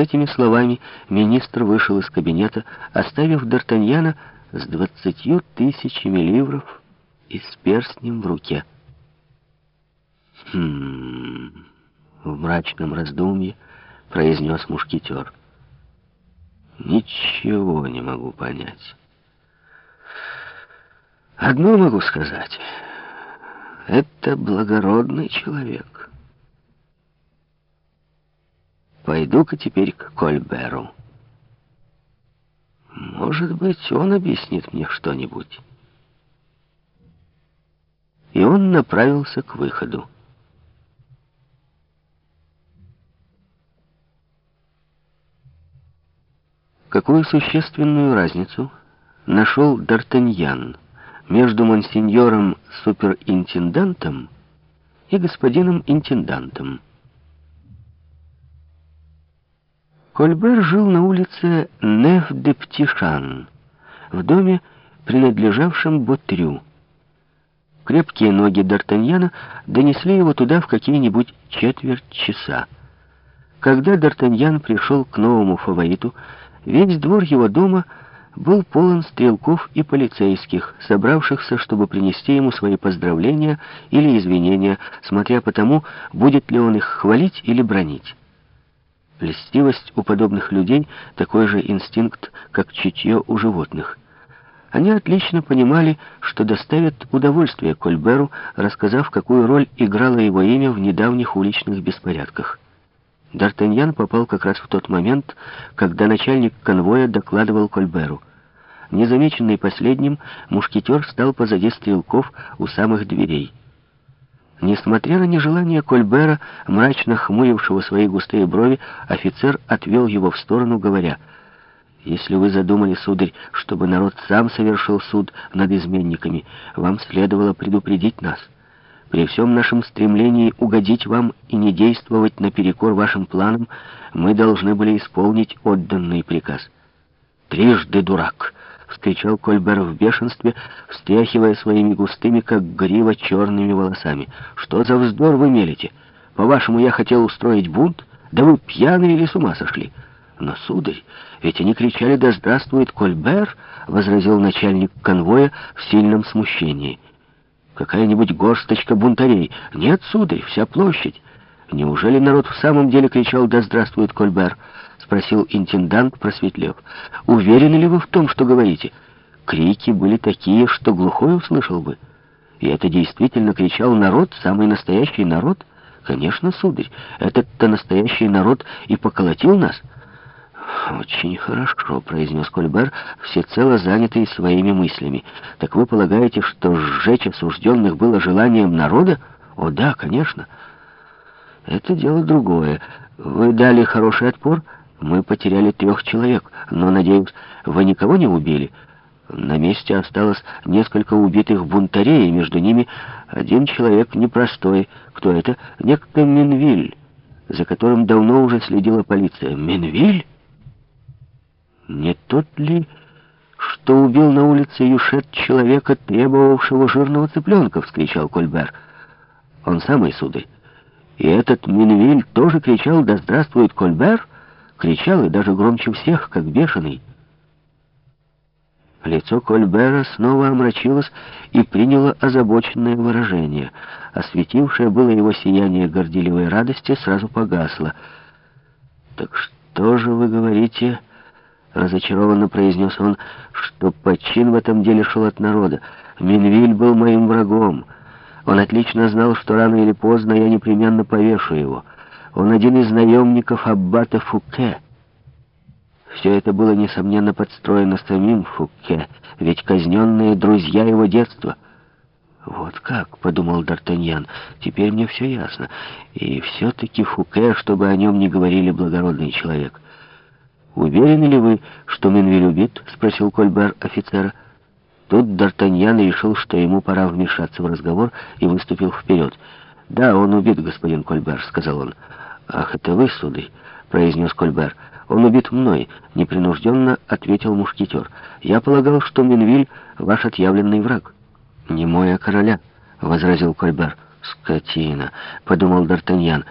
этими словами министр вышел из кабинета, оставив Д'Артаньяна с двадцатью тысячами ливров и с перстнем в руке. «Хм...» — в мрачном раздумье произнес мушкетер. «Ничего не могу понять. Одно могу сказать. Это благородный человек. Пойду-ка теперь к Кольберу. Может быть, он объяснит мне что-нибудь». И он направился к выходу. Какую существенную разницу нашел Д'Артаньян между монсеньором-суперинтендантом и господином интендантом? Кольбер жил на улице Неф-де-Птишан, в доме, принадлежавшем Ботрю. Крепкие ноги Д'Артаньяна донесли его туда в какие-нибудь четверть часа. Когда Д'Артаньян пришел к новому фавориту, Весь двор его дома был полон стрелков и полицейских, собравшихся, чтобы принести ему свои поздравления или извинения, смотря по тому, будет ли он их хвалить или бронить. Льстивость у подобных людей — такой же инстинкт, как чутье у животных. Они отлично понимали, что доставят удовольствие Кольберу, рассказав, какую роль играло его имя в недавних уличных беспорядках. Д'Артаньян попал как раз в тот момент, когда начальник конвоя докладывал Кольберу. Незамеченный последним, мушкетер стал позади стрелков у самых дверей. Несмотря на нежелание Кольбера, мрачно хмурившего свои густые брови, офицер отвел его в сторону, говоря, «Если вы задумали, сударь, чтобы народ сам совершил суд над изменниками, вам следовало предупредить нас». При всем нашем стремлении угодить вам и не действовать наперекор вашим планам, мы должны были исполнить отданный приказ. «Трижды дурак!» — вскричал Кольбер в бешенстве, встряхивая своими густыми, как грива, черными волосами. «Что за вздор вы мелите? По-вашему, я хотел устроить бунт? Да вы пьяные или с ума сошли?» «Но, сударь, ведь они кричали «Да здравствует Кольбер!» — возразил начальник конвоя в сильном смущении. Какая-нибудь горсточка бунтарей. Нет, сударь, вся площадь. Неужели народ в самом деле кричал «Да здравствует Кольбер»? Спросил интендант, просветлев. Уверены ли вы в том, что говорите? Крики были такие, что глухой услышал бы. И это действительно кричал народ, самый настоящий народ? Конечно, сударь, этот-то настоящий народ и поколотил нас. «Очень хорошо», — произнес Кольбер, всецело занятый своими мыслями. «Так вы полагаете, что сжечь осужденных было желанием народа? О, да, конечно. Это дело другое. Вы дали хороший отпор, мы потеряли трех человек, но, надеюсь, вы никого не убили?» На месте осталось несколько убитых бунтарей, и между ними один человек непростой. Кто это? Некто Минвиль, за которым давно уже следила полиция. Минвиль? Не тот ли, что убил на улице Юшет человека, требовавшего жирного цыпленка? — вскричал Кольбер. Он самый, сударь. И этот Минвиль тоже кричал «Да здравствует Кольбер!» Кричал и даже громче всех, как бешеный. Лицо Кольбера снова омрачилось и приняло озабоченное выражение. Осветившее было его сияние горделивой радости сразу погасло. «Так что же вы говорите?» Разочарованно произнес он, что почин в этом деле шел от народа. Минвиль был моим врагом. Он отлично знал, что рано или поздно я непременно повешу его. Он один из наемников аббата Фуке. Все это было, несомненно, подстроено самим Фуке, ведь казненные друзья его детства. «Вот как», — подумал Д'Артаньян, — «теперь мне все ясно. И все-таки Фуке, чтобы о нем не говорили благородный человек». «Уверены ли вы, что Менвиль убит?» — спросил Кольбер офицера. Тут Д'Артаньян решил, что ему пора вмешаться в разговор, и выступил вперед. «Да, он убит, господин Кольбер», — сказал он. «Ах, это вы, сударь», — произнес Кольбер. «Он убит мной», — непринужденно ответил мушкетер. «Я полагал, что Менвиль — ваш отъявленный враг». «Не мой, а короля», — возразил Кольбер. «Скотина», — подумал Д'Артаньян.